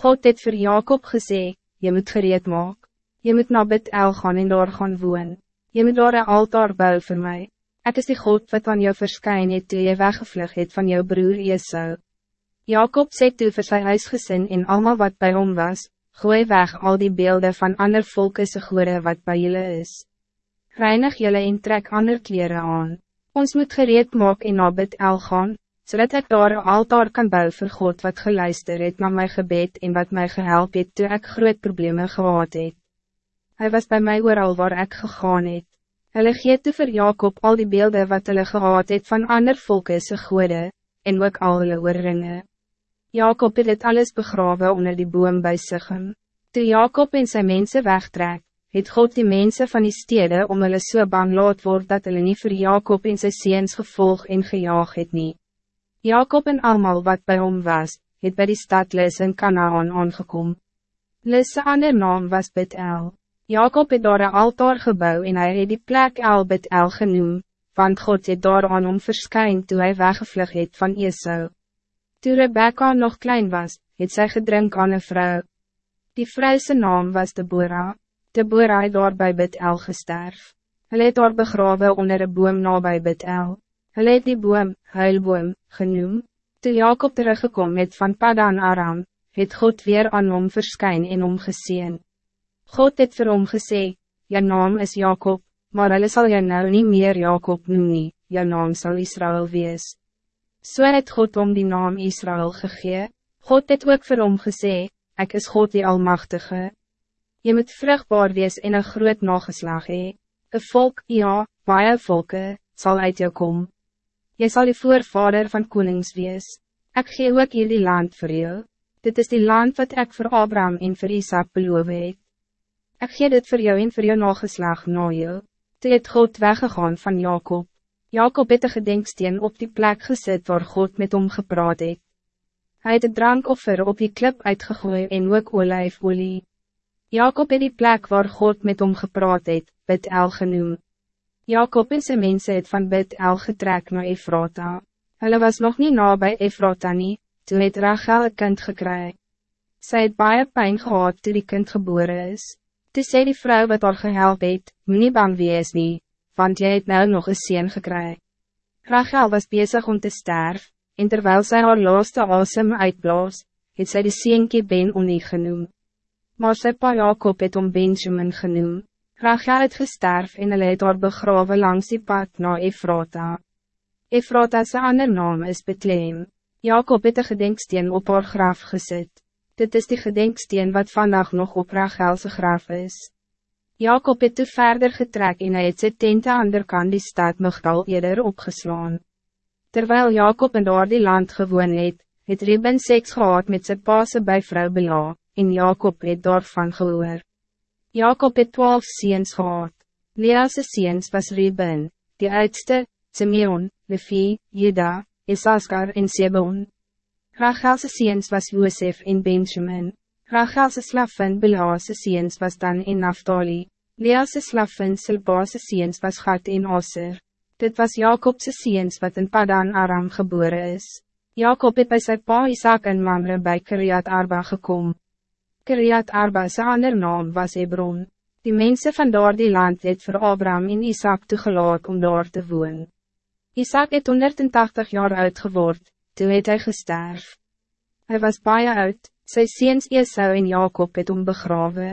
God het voor Jacob gezegd, je moet gereed maak, je moet naar bid El gaan en daar gaan woon, je moet daar een altaar bouwen voor mij. Ik is die God wat aan jou verskyn het toe jy weggevlug het van jou broer Esau. Jacob sê toe vir sy huisgesin en allemaal wat bij hom was, gooi weg al die beelden van ander volkese goede wat bij jullie is. Reinig jullie en trek ander kleren aan. Ons moet gereed maak en na bid El gaan, zodat ik daar een altaar kan bouwen voor God wat geluister het naar mijn gebed en wat mij gehelp het toe ek groot problemen gehad het. Hij was bij mij al waar ik gegaan het. Hulle gee toe vir Jacob al die beelden wat hulle gehad het van ander volke se goede, en ook al hulle oorringe. Jacob het dit alles begraven onder die boom bij Sichem. Toe Jacob en zijn mensen wegtrek, het God die mensen van die stede om hulle so bang laat word dat hulle nie vir Jacob en sy seens gevolg en gejaag het nie. Jacob en allemaal wat bij hom was, het bij die stad Lis in Canaan aangekom. Lis ander naam was Bet-El. Jacob het daar een altaar gebouw en hij het die plek El Bet-El genoem, want God het daar aan hom verskyn toe hy weggevlug het van Esau. Toe Rebecca nog klein was, het sy gedrink aan een vrouw. Die vrouwse naam was Deborah. Deborah het daar bij Bet-El gesterf. Hij het daar begraven onder een boom na bij Bet-El. Hulle het die boom, huilboom, genoem. Toe Jacob teruggekom het van Padan Aram, het God weer aan hom verskyn en hom geseen. God het vir hom gesê, Jou naam is Jacob, maar hulle sal jou nou nie meer Jacob noem nie, jou naam sal Israël wees. So het God om die naam Israël gegee, God het ook vir hom gesê, Ek is God die Almachtige. Je moet vruchtbaar wees en een groot nageslag hee. Een volk, ja, baie volke, zal uit jou komen. Jy zal die voorvader van konings wees. Ik gee ook hier die land voor jou. Dit is die land wat ik voor Abraham en voor Isaac beloof het. Ek gee dit voor jou en voor jou nageslag na jou. Toe het God weggegaan van Jacob. Jacob het een gedenksteen op die plek gezet waar God met hom gepraat het. Hy het een drankoffer op die klip uitgegooid en ook olijfolie. Jacob het die plek waar God met hom gepraat het, Bet-El genoemd. Jacob en zijn mensen het van Bet El getrek naar Efrata. Hulle was nog niet na bij Efrata nie, toe het Rachel een kind gekry. Sy het baie pijn gehad toe die kind geboren is. Toe sê die vrouw wat haar gehelp het, nie bang wees nie, want jy het nou nog een sien gekry. Rachel was bezig om te sterf, en terwijl sy haar laaste asem uitblaas, het sy die sienkie Ben Oni genoem. Maar sy pa Jacob het om Benjamin genoem. Rachel het gesterf en hulle het haar begrawe langs die pad na Efrata. Efrata's ander naam is Betleem. Jacob het een gedenksteen op haar graf gezet. Dit is die gedenksteen wat vandaag nog op Rachel's graf is. Jacob het te verder getrek en hy het sy tente aan der kant die stad Migdal eerder opgeslaan. Terwijl Jacob in daar die land gewoon het, het Reuben seks gehad met sy paase bij vrou Bela, en Jacob het daarvan gehoor. Jacob het twaalf ziens gehad. Lea's ziens was Reuben, die oudste, Simeon, Levi, Juda, Isaskar en Sebon. Rachel's ziens was Joseph en Benjamin. Rachel's slaffen Bilha's ziens was Dan en Naphtali. Lea's slaffen Silba's ziens was Gad en Aser. Dit was Jacob's ziens wat in Padan Aram geboren is. Jacob het bij zijn pa Isaac en Mamre bij Kiriat Arba gekomen. Kiriat Arba sy ander naam was Hebron. Die mensen van daar die land het voor Abraham en Isaac toegelaat om daar te woon. Isaac het 180 jaar oud geword, toe het hy gesterf. Hij was baie oud, sy seens Esau en Jacob het om begrawe.